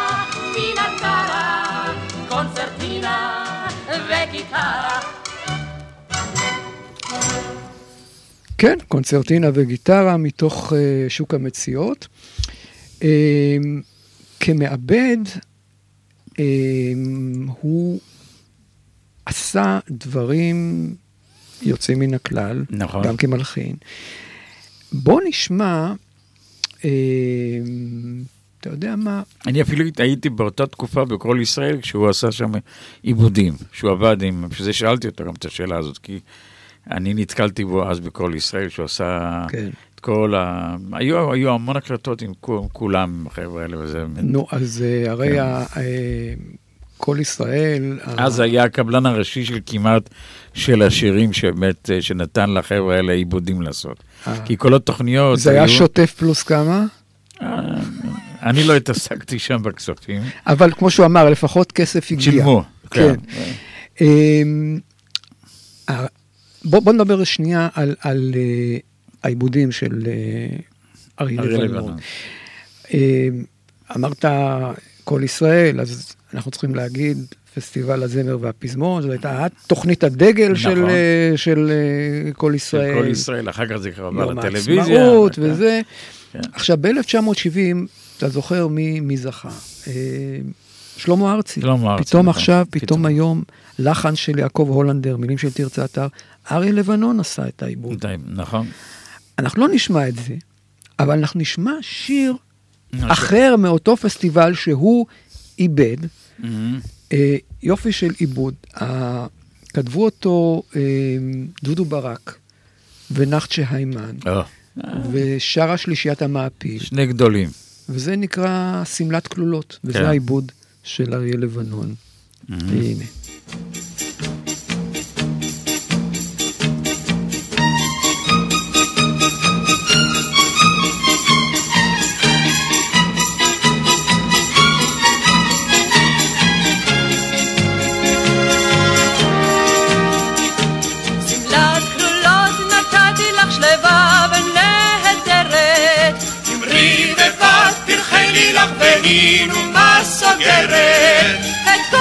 [SPEAKER 10] טינה טרה קונצרטינה וגיטרה
[SPEAKER 3] כן, קונצרטינה וגיטרה מתוך uh, שוק המציאות. Uh, כמעבד, uh, הוא עשה דברים יוצאים מן הכלל,
[SPEAKER 2] נכון.
[SPEAKER 3] גם כמלחין. בוא נשמע, אה, אתה יודע מה,
[SPEAKER 2] אני אפילו הייתי באותה תקופה בכל ישראל כשהוא עשה שם עיבודים, שהוא עבד עם, בשביל זה שאלתי אותו גם את השאלה הזאת, כי אני נתקלתי בו אז בכל ישראל, שהוא עשה
[SPEAKER 3] כן.
[SPEAKER 2] את כל ה... היו, היו המון הקלטות עם כו- כולם, החבר'ה האלה, וזה...
[SPEAKER 3] נו, אז אה, הרי
[SPEAKER 2] כן.
[SPEAKER 3] ה- אה, כל ישראל, ה-
[SPEAKER 2] אז היה הקבלן הראשי של כמעט של השירים שבאמת, אה, שנתן לחבר'ה האלה עיבודים לעשות.
[SPEAKER 3] אה.
[SPEAKER 2] כי כל התוכניות
[SPEAKER 3] זה היה
[SPEAKER 2] היו-
[SPEAKER 3] שוטף פלוס כמה,
[SPEAKER 2] אה, אני לא התעסקתי שם בכספים.
[SPEAKER 3] אבל כמו שהוא אמר, לפחות כסף הגיע.
[SPEAKER 2] שילמו.
[SPEAKER 3] כן. אמ, ה- בוא, בוא נדבר שנייה על, על העיבודים של אריה. לבנון. אמ, אמרת כל ישראל, אז אנחנו צריכים להגיד פסטיבל הזמר והפזמון, זו הייתה תוכנית הדגל של,
[SPEAKER 2] נכון.
[SPEAKER 3] אה, של אה, כל
[SPEAKER 2] של
[SPEAKER 3] ישראל.
[SPEAKER 2] כל ישראל, אחר כך זה כבר עבר
[SPEAKER 3] יום
[SPEAKER 2] לטלוויזיה.
[SPEAKER 3] העצמאות
[SPEAKER 2] כן.
[SPEAKER 3] וזה.
[SPEAKER 2] כן.
[SPEAKER 3] עכשיו, ב-1970, אתה זוכר מי, מי זכה? אה, שלמה ארצי.
[SPEAKER 2] שלמה ארצי,
[SPEAKER 3] פתאום
[SPEAKER 2] נכון.
[SPEAKER 3] עכשיו, פתאום
[SPEAKER 2] פתאום.
[SPEAKER 3] היום, לחן של יעקב הולנדר, מילים של תרצה אתר, אריה לבנון עשה את העיבוד.
[SPEAKER 2] נכון.
[SPEAKER 3] אנחנו לא נשמע את זה, אבל אנחנו נשמע שיר אחר מאותו פסטיבל שהוא איבד.
[SPEAKER 2] מהמם.
[SPEAKER 3] אה, יופי של עיבוד. אה, כתבו אותו אה, דודו ברק ונחצ'ה היימן,
[SPEAKER 2] או,
[SPEAKER 3] ושרה שלישיית המעפיל,
[SPEAKER 2] שני גדולים.
[SPEAKER 3] וזה נקרא שמלת כלולות, וזה
[SPEAKER 2] כן.
[SPEAKER 3] העיבוד של אריה לבנון. הנה.
[SPEAKER 11] מה סוגרת
[SPEAKER 12] את כל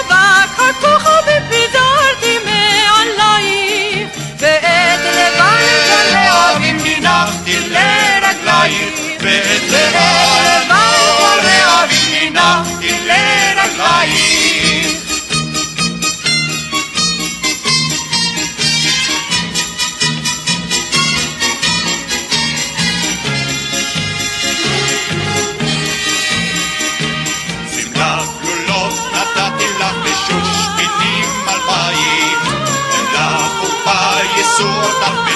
[SPEAKER 12] אבק הכוכבים פיזרתי מעלייך ואת לבן
[SPEAKER 11] אוהבים הנחתי לרגלייך ואת לבן אוהבים הנחתי לרגלייך importa.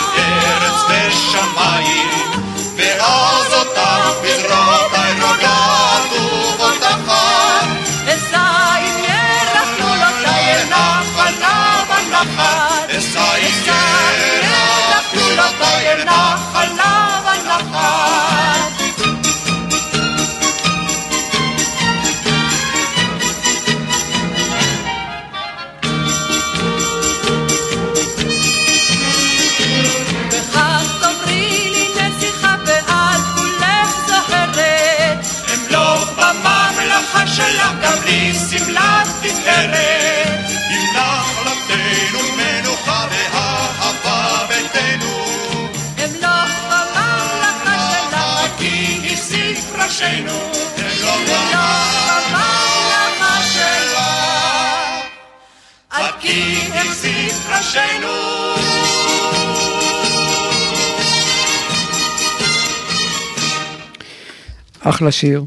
[SPEAKER 3] אחלה שיר,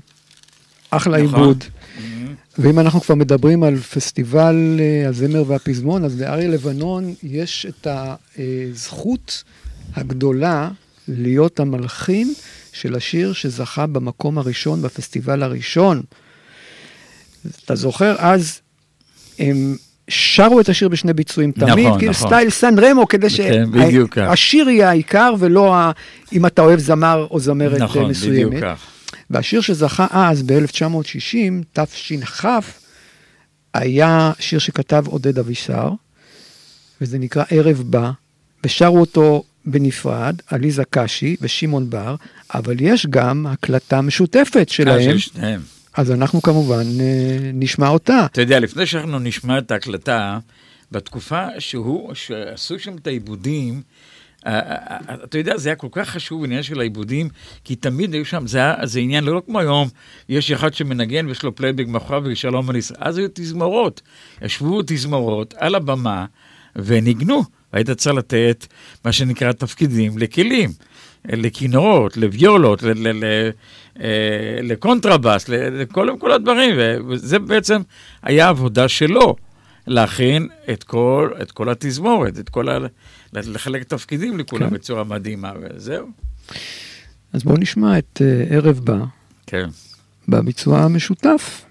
[SPEAKER 3] אחלה
[SPEAKER 2] נכון.
[SPEAKER 3] עיבוד. ואם אנחנו כבר מדברים על פסטיבל אה, הזמר והפזמון, אז לאריה לבנון יש את הזכות הגדולה להיות המלחין של השיר שזכה במקום הראשון בפסטיבל הראשון. אתה זוכר, אז הם שרו את השיר בשני ביצועים
[SPEAKER 2] נכון,
[SPEAKER 3] תמיד, כאילו
[SPEAKER 2] נכון.
[SPEAKER 3] סטייל סן רמו, כדי
[SPEAKER 2] כן.
[SPEAKER 3] שהשיר יהיה העיקר, ולא ה- אם אתה אוהב זמר או זמרת אה,
[SPEAKER 2] נכון,
[SPEAKER 3] מסוימת.
[SPEAKER 2] בדיוק כך.
[SPEAKER 3] והשיר שזכה אז, ב-1960, תש"כ, היה שיר שכתב עודד אבישר, וזה נקרא ערב בא, ושרו אותו בנפרד, עליזה קשי ושמעון בר, אבל יש גם הקלטה משותפת
[SPEAKER 2] אה,
[SPEAKER 3] שלהם,
[SPEAKER 2] של שניהם.
[SPEAKER 3] אז אנחנו כמובן אה, נשמע אותה.
[SPEAKER 2] אתה יודע, לפני שאנחנו נשמע את ההקלטה, בתקופה שהוא, שעשו שם את העיבודים, אתה יודע, זה היה כל כך חשוב העניין של העיבודים, כי תמיד היו שם, זה, זה עניין לא כמו היום, יש אחד שמנגן ויש לו פלייבק מאחוריו ושלום על ישראל, אז היו תזמורות, ישבו תזמורות על הבמה וניגנו, והיית צריך לתת מה שנקרא תפקידים לכלים. לכינורות, לוויולות, אה, לקונטרבאס, לכל כל הדברים, וזה בעצם היה עבודה שלו, להכין את כל, את כל התזמורת, את כל ה... לחלק תפקידים לכולם
[SPEAKER 3] כן.
[SPEAKER 2] בצורה מדהימה, וזהו.
[SPEAKER 3] אז בואו נשמע את אה, ערב בא
[SPEAKER 2] כן.
[SPEAKER 3] בביצוע המשותף.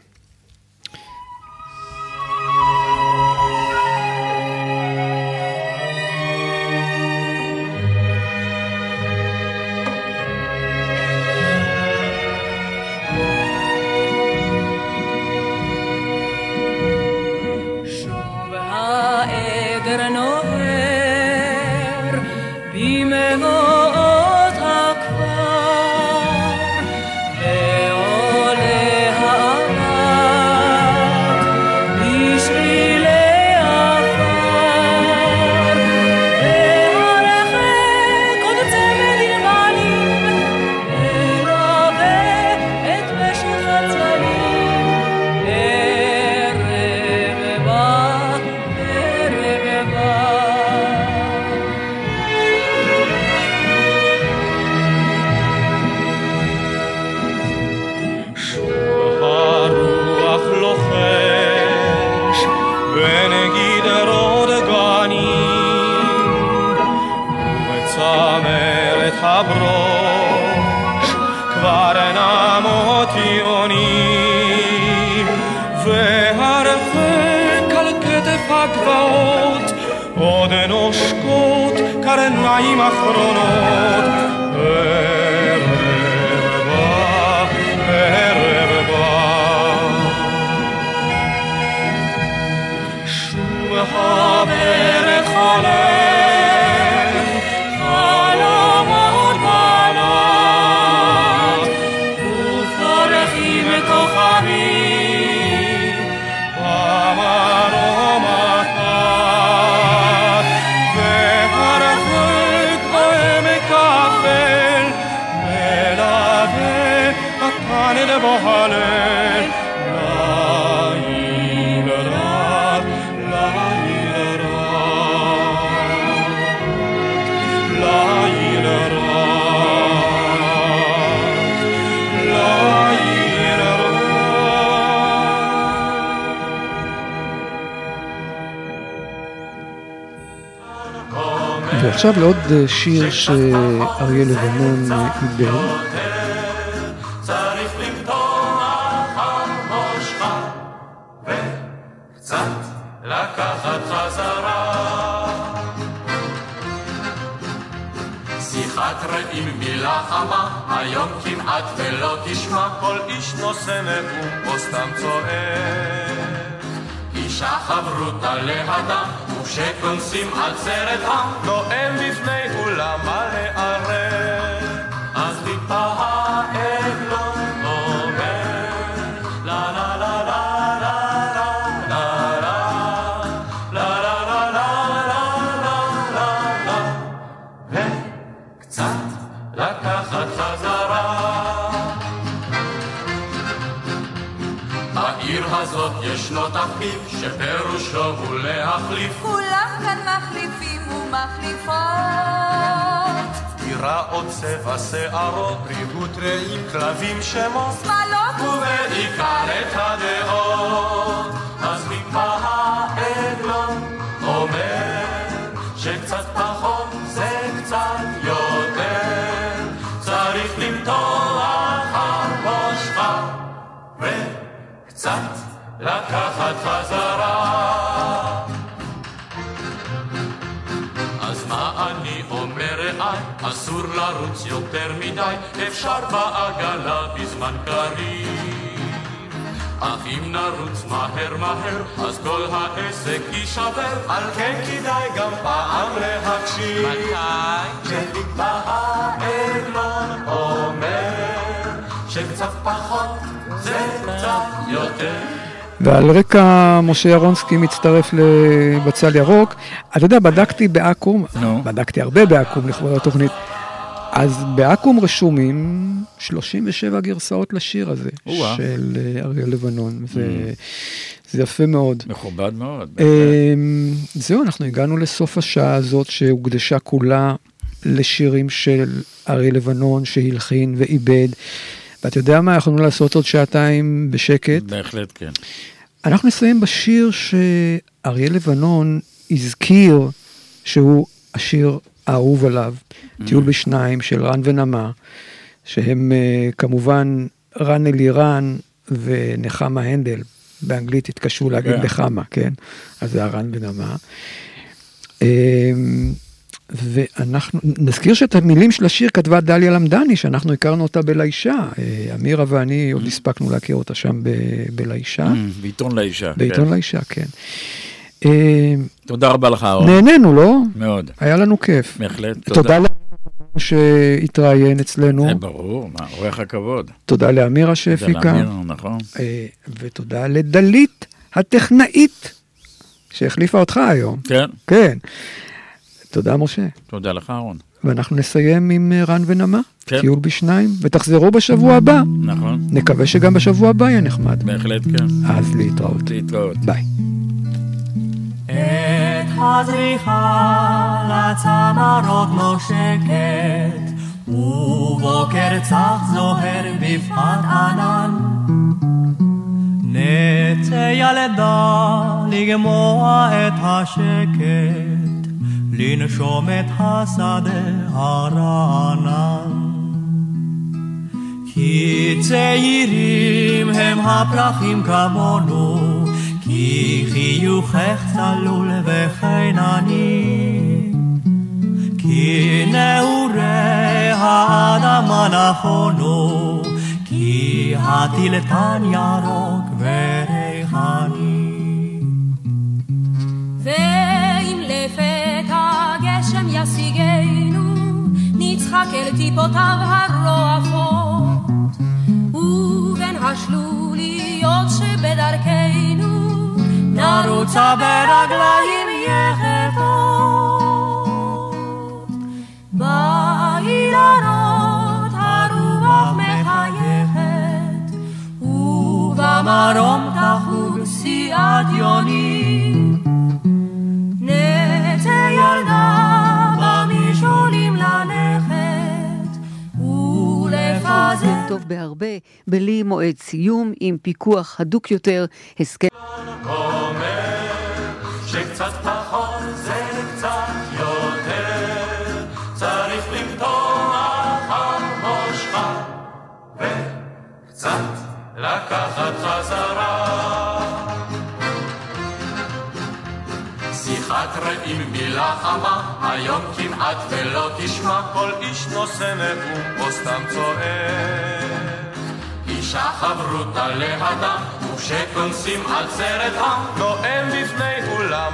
[SPEAKER 3] לעוד אה, שיר שאריה לבנון אה,
[SPEAKER 13] על ראשך וקצת לקחת חזרה. שיחת רעים חמה, היום כמעט ולא תשמע כל איש נושא נאום או סתם צועק. אישה חברותה לאדם, עם, נואם בפני לקחת חזרה. בעיר הזאת ישנו תחביב שפירושו הוא להחליף
[SPEAKER 14] כולם כאן מחליפים ומחליפות.
[SPEAKER 13] טירה או צבע שערות, ריהוט רעים, כלבים שמות,
[SPEAKER 14] שמאלות
[SPEAKER 13] ובעיקר את הדעות. לקחת חזרה. אז מה אני אומר רעי? אסור לרוץ יותר מדי, אפשר בעגלה בזמן קריב. אך אם נרוץ מהר מהר, אז כל העסק יישבר, על כן כדאי גם פעם להקשיב. מתי? כשנקבע העגלון אומר, שקצת פחות זה קצת יותר.
[SPEAKER 3] ועל רקע משה ירונסקי מצטרף לבצל ירוק, אתה יודע, בדקתי באקו"ם,
[SPEAKER 2] נו.
[SPEAKER 3] בדקתי הרבה באקו"ם לכבוד התוכנית, אז באקו"ם רשומים 37 גרסאות לשיר הזה,
[SPEAKER 2] או-אה.
[SPEAKER 3] של אה, אריה לבנון, זה, זה יפה מאוד.
[SPEAKER 2] מכובד מאוד.
[SPEAKER 3] אמ, זהו, אנחנו הגענו לסוף השעה הזאת שהוקדשה כולה לשירים של אריה לבנון שהלחין ועיבד. ואתה יודע מה, יכולנו לעשות עוד שעתיים בשקט.
[SPEAKER 2] בהחלט כן.
[SPEAKER 3] אנחנו נסיים בשיר שאריה לבנון הזכיר שהוא השיר האהוב עליו, טיול בשניים של רן ונמה, שהם אה, כמובן רן אלירן ונחמה הנדל, באנגלית התקשו להגיד
[SPEAKER 2] כן.
[SPEAKER 3] נחמה, כן? אז זה הרן ונמה. ואנחנו, נזכיר שאת המילים של השיר כתבה דליה למדני, שאנחנו הכרנו אותה בלישה. אה, אמירה ואני עוד הספקנו להכיר אותה שם בלישה.
[SPEAKER 2] Mm, בעיתון לאישה.
[SPEAKER 3] בעיתון
[SPEAKER 2] כן.
[SPEAKER 3] לאישה, כן. אה,
[SPEAKER 2] תודה רבה לך, אהרון.
[SPEAKER 3] נהנינו, לא?
[SPEAKER 2] מאוד.
[SPEAKER 3] היה לנו כיף.
[SPEAKER 2] בהחלט.
[SPEAKER 3] תודה לאמירה שהתראיין אצלנו.
[SPEAKER 2] זה ברור, מה, הכבוד.
[SPEAKER 3] תודה לאמירה שהפיקה.
[SPEAKER 2] לאמירה, נכון.
[SPEAKER 3] אה, ותודה לדלית הטכנאית, שהחליפה אותך היום.
[SPEAKER 2] כן.
[SPEAKER 3] כן. תודה, משה.
[SPEAKER 2] תודה לך, אהרון.
[SPEAKER 3] ואנחנו נסיים עם אה, רן ונמה,
[SPEAKER 2] כן.
[SPEAKER 3] טיול בשניים, ותחזרו בשבוע הבא.
[SPEAKER 2] נכון.
[SPEAKER 3] נקווה שגם בשבוע הבא יהיה נחמד.
[SPEAKER 2] בהחלט כן.
[SPEAKER 3] אז להתראות.
[SPEAKER 2] להתראות.
[SPEAKER 3] ביי.
[SPEAKER 13] את הזריחה לצמרות נושקת, ובוקר צח זוהר בפחת ענן. נצא ילדה לגמוע את השקט, לנשום את השדה הרענן. כי צעירים הם הפרחים כמונו, כי חיוכך צלול וכן אני. כי נעורי האדמה נכונו, כי הטילטן ירוק וריחני.
[SPEAKER 10] לפתע גשם ישיגנו, נצחק אל טיפותיו הרועפות, ובין השלוליות שבדרכנו, נרוצה ברגליים יחפות. באילנות הרוח מחייכת, ובמרום תחוג סיעת יוני.
[SPEAKER 15] טוב בהרבה, בלי מועד סיום, עם פיקוח הדוק יותר, הסכם...
[SPEAKER 13] שקצת פחות לקחת חזרה. שיחת רעים מילה חמה, היום כמעט ולא תשמע, כל איש נושא נאום או סתם צועק. אישה חברותה לאדם, וכשכונסים עצרת עם, נואם בפני אולם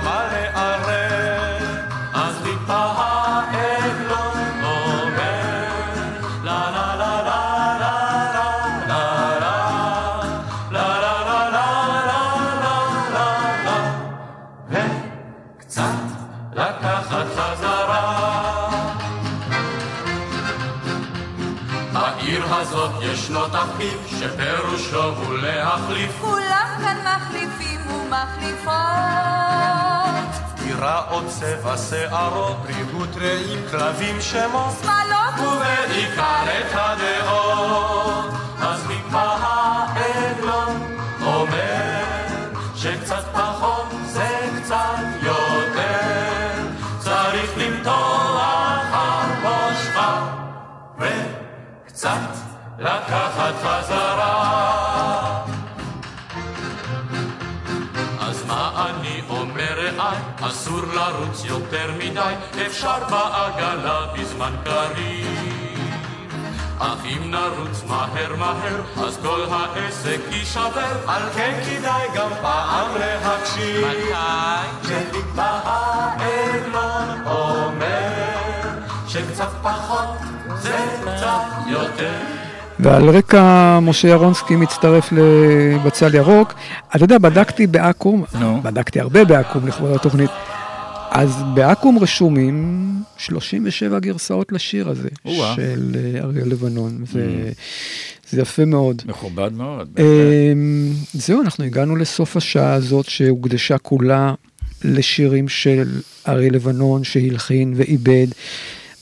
[SPEAKER 13] שפירושו הוא להחליף
[SPEAKER 14] כולם כאן מחליפים ומחליפות.
[SPEAKER 13] דירה צבע שערות, ריהוט רעים, כלבים שמות,
[SPEAKER 14] שמאלות
[SPEAKER 13] ובעיקר את הדעות. אז טיפה העגלון אומר שקצת פחות זה קצת יותר, צריך למתוח על ראשך וקצת לקחת חזרה. לרוץ יותר מדי, אפשר בעגלה בזמן קריב. אך אם נרוץ מהר מהר, אז כל העסק יישבר, על כן כדאי גם פעם להקשיב. מתי? כשטיפה העגלון אומר, שקצת פחות זה קצת יותר.
[SPEAKER 3] ועל רקע משה ירונסקי מצטרף לבצל ירוק, אתה יודע, בדקתי בעכו"ם,
[SPEAKER 2] נו.
[SPEAKER 3] בדקתי הרבה בעכו"ם לכבוד התוכנית, אז בעכו"ם רשומים 37 גרסאות לשיר הזה,
[SPEAKER 2] או-אה.
[SPEAKER 3] של אה, אריה לבנון, זה, זה יפה מאוד.
[SPEAKER 2] מכובד מאוד.
[SPEAKER 3] אמ, זהו, אנחנו הגענו לסוף השעה הזאת שהוקדשה כולה לשירים של אריה לבנון שהלחין ועיבד.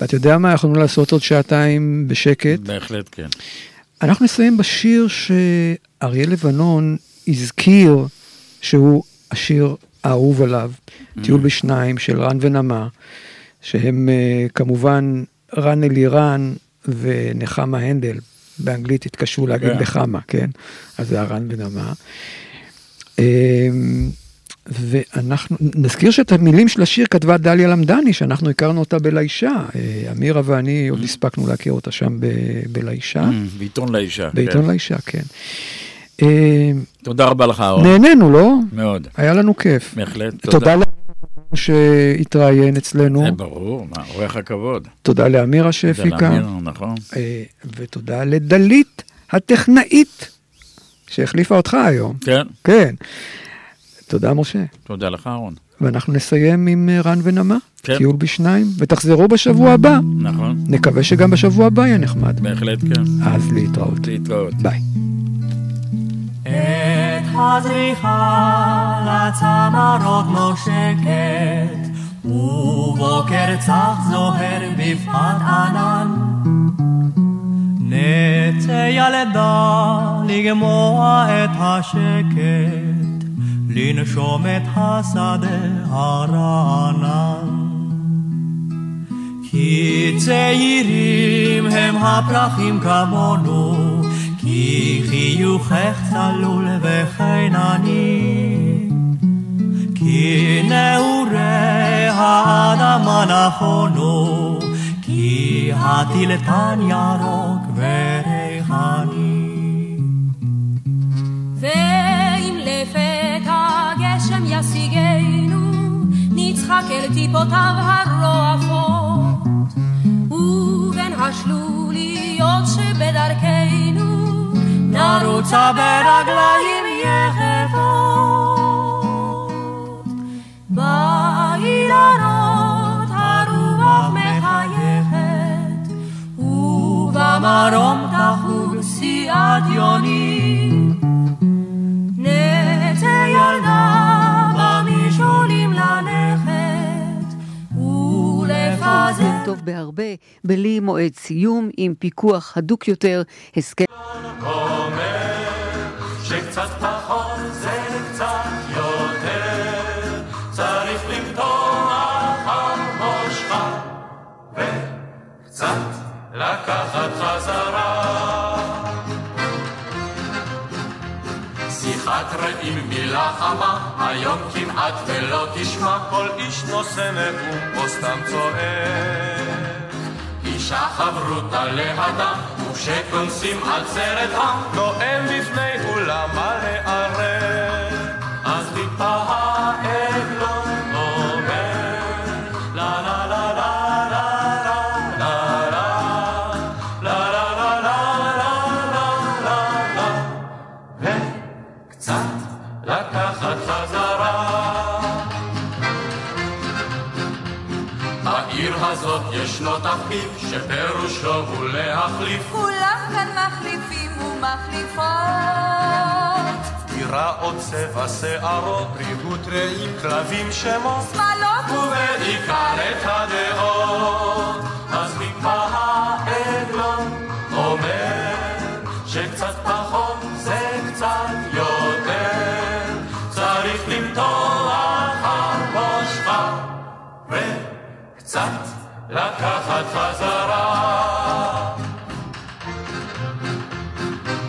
[SPEAKER 3] ואתה יודע מה, יכולנו לעשות עוד שעתיים בשקט.
[SPEAKER 2] בהחלט כן.
[SPEAKER 3] אנחנו נסיים בשיר שאריה לבנון הזכיר שהוא השיר האהוב עליו, טיול בשניים של רן ונמה, שהם אה, כמובן רן אלירן ונחמה הנדל, באנגלית התקשרו להגיד
[SPEAKER 2] כן.
[SPEAKER 3] נחמה, כן? אז זה הרן ונמה. אמ, ואנחנו, נזכיר שאת המילים של השיר כתבה דליה למדני, שאנחנו הכרנו אותה בלישה. אה, אמירה ואני עוד הספקנו להכיר אותה שם בלישה.
[SPEAKER 2] Mm, בעיתון לאישה.
[SPEAKER 3] בעיתון
[SPEAKER 2] כן.
[SPEAKER 3] לאישה, כן. אה,
[SPEAKER 2] תודה רבה לך, אהרון.
[SPEAKER 3] נהנינו, לא?
[SPEAKER 2] מאוד.
[SPEAKER 3] היה לנו כיף.
[SPEAKER 2] בהחלט,
[SPEAKER 3] תודה
[SPEAKER 2] תודה.
[SPEAKER 3] לאמיר שהתראיין אצלנו.
[SPEAKER 2] זה ברור, מה, עורך הכבוד.
[SPEAKER 3] תודה לאמירה שהפיקה.
[SPEAKER 2] לאמיר, נכון.
[SPEAKER 3] אה, ותודה לדלית הטכנאית, שהחליפה אותך היום.
[SPEAKER 2] כן.
[SPEAKER 3] כן. תודה, משה.
[SPEAKER 2] תודה לך, אהרון.
[SPEAKER 3] ואנחנו נסיים עם אה, רן ונמה,
[SPEAKER 2] כן.
[SPEAKER 3] טיול בשניים, ותחזרו בשבוע הבא.
[SPEAKER 2] נכון.
[SPEAKER 3] נקווה שגם בשבוע הבא יהיה נחמד.
[SPEAKER 2] בהחלט כן.
[SPEAKER 3] אז להתראות.
[SPEAKER 2] להתראות.
[SPEAKER 3] ביי.
[SPEAKER 13] את הזריחה לצמרות נושקת, ובוקר צח זוהר בפחת ענן. נצא ילדה לגמוע את השקט, לנשום את השדה הרענן. כי צעירים הם הפרחים כמונו, כי חיוכך צלול וחינני. כי נעורי האדמה נכונו, כי הטילטן ירוק וריחני.
[SPEAKER 10] ואם לפתע גשם ישיגנו, נצחק אל טיפותיו הרועפות, ובין השלוליות שבדרכנו, נרוצה ברגליים יחפות. באילנות הרוח מחייכת, ובמרום תחול סיעת יונים.
[SPEAKER 15] טוב בהרבה, בלי מועד סיום, עם פיקוח הדוק יותר, הסכם...
[SPEAKER 13] שקצת פחות לקחת חזרה. שיחת רעים מילה חמה, היום כמעט ולא תשמע, כל איש נושא נאום או סתם צועק. אישה חברותה לאדם, וכשכונסים עצרת עם, נואם בפני אולם ישנו תחביב שפירושו הוא להחליף
[SPEAKER 14] כולם כאן מחליפים ומחליפות.
[SPEAKER 13] טירה או צבע שערות, ריהוט רעים, כלבים שמות,
[SPEAKER 14] שמאלות
[SPEAKER 13] ובעיקר את הדעות. אז טיפה העגלון אומר שקצת פחות לקחת חזרה.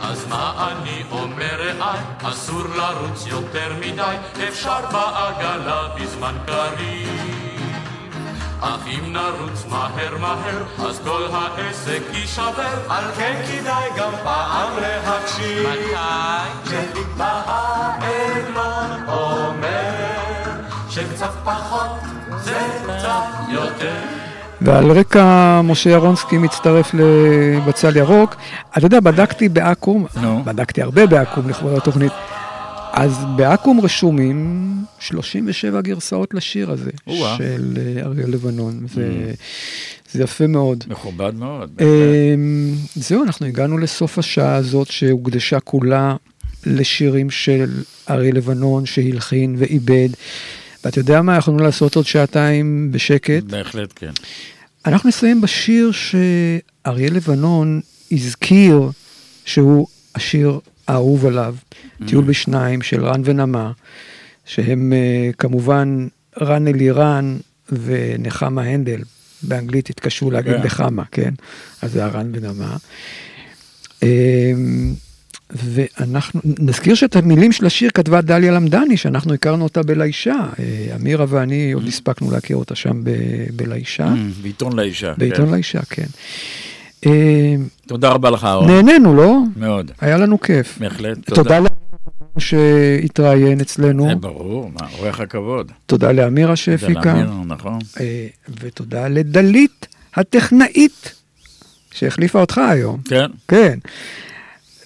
[SPEAKER 13] אז מה אני אומר רעי, אסור לרוץ יותר מדי, אפשר בעגלה בזמן קריב. אך אם נרוץ מהר מהר, אז כל העסק יישבר, על כן כדאי גם פעם להקשיב. מתי? כשטיפה העגלון אומר, שקצת פחות זה קצת יותר.
[SPEAKER 3] ועל רקע משה ירונסקי מצטרף לבצל ירוק, אתה יודע, בדקתי בעכו"ם, בדקתי הרבה בעכו"ם לכבוד התוכנית, אז בעכו"ם רשומים 37 גרסאות לשיר הזה,
[SPEAKER 2] או-אה.
[SPEAKER 3] של אה, אריה לבנון, זה, זה יפה מאוד.
[SPEAKER 2] מכובד מאוד.
[SPEAKER 3] אמ, זהו, אנחנו הגענו לסוף השעה הזאת שהוקדשה כולה לשירים של אריה לבנון שהלחין ועיבד. ואתה יודע מה, יכולנו לעשות עוד שעתיים בשקט.
[SPEAKER 2] בהחלט כן.
[SPEAKER 3] אנחנו נסיים בשיר שאריה לבנון הזכיר שהוא השיר האהוב עליו, טיול בשניים של רן ונמה, שהם אה, כמובן רן אלירן ונחמה הנדל, באנגלית התקשו להגיד
[SPEAKER 2] כן.
[SPEAKER 3] נחמה, כן? אז זה הרן ונמה. ואנחנו, נזכיר שאת המילים של השיר כתבה דליה למדני, שאנחנו הכרנו אותה בלישה. אה, אמירה ואני עוד הספקנו להכיר אותה שם ב- בלישה.
[SPEAKER 2] Mm, בעיתון לאישה.
[SPEAKER 3] בעיתון
[SPEAKER 2] כן.
[SPEAKER 3] לאישה, כן. אה,
[SPEAKER 2] תודה רבה לך, אהרון.
[SPEAKER 3] נהנינו, לא?
[SPEAKER 2] מאוד.
[SPEAKER 3] היה לנו כיף.
[SPEAKER 2] בהחלט,
[SPEAKER 3] תודה
[SPEAKER 2] תודה.
[SPEAKER 3] שהתראיין אצלנו.
[SPEAKER 2] זה ברור, מה, עורך הכבוד.
[SPEAKER 3] תודה לאמירה שהפיקה.
[SPEAKER 2] לאמיר, נכון.
[SPEAKER 3] אה, ותודה לדלית הטכנאית, שהחליפה אותך היום.
[SPEAKER 2] כן.
[SPEAKER 3] כן.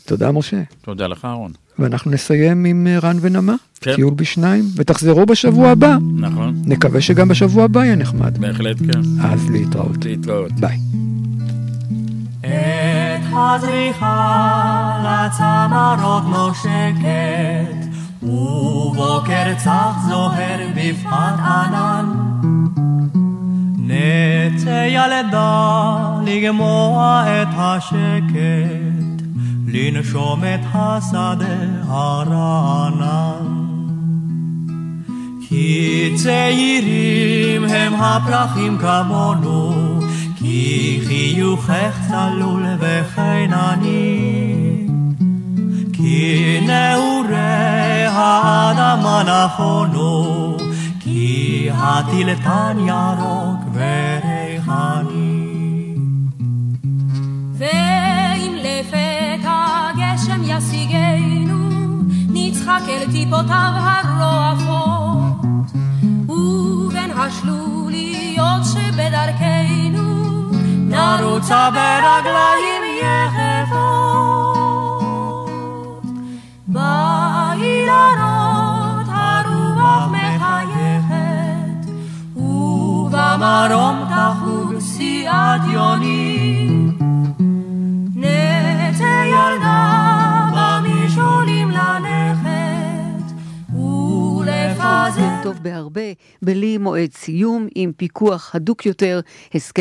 [SPEAKER 3] תודה, משה.
[SPEAKER 2] תודה לך, אהרון.
[SPEAKER 3] ואנחנו נסיים עם אה, רן ונמה,
[SPEAKER 2] כן.
[SPEAKER 3] טיול בשניים, ותחזרו בשבוע הבא.
[SPEAKER 2] נכון.
[SPEAKER 3] נקווה שגם בשבוע הבא יהיה נחמד.
[SPEAKER 2] בהחלט כן.
[SPEAKER 3] אז להתראות.
[SPEAKER 2] להתראות.
[SPEAKER 3] ביי.
[SPEAKER 13] את הזריחה לצמרות נושקת, ובוקר צח זוהר בפחת ענן. נצא ילדה לגמוע את השקט, לנשום את השדה הרענן. כי צעירים הם הפרחים כמונו, כי חיוכך צלול וכן אני. כי נעורי האדמה נכונו, כי הטילטן ירוק וריחני.
[SPEAKER 12] שפק הגשם ישיגנו, נצחק אל טיפותיו הרועפות. ובין השלוליות שבדרכנו, נרוצה ברגליים יחפות. באילנות הרוח מחייכת, ובמרום תחול שיאת יונים. ולפזר
[SPEAKER 15] טוב בהרבה, בלי מועד סיום, עם פיקוח הדוק יותר, הסכם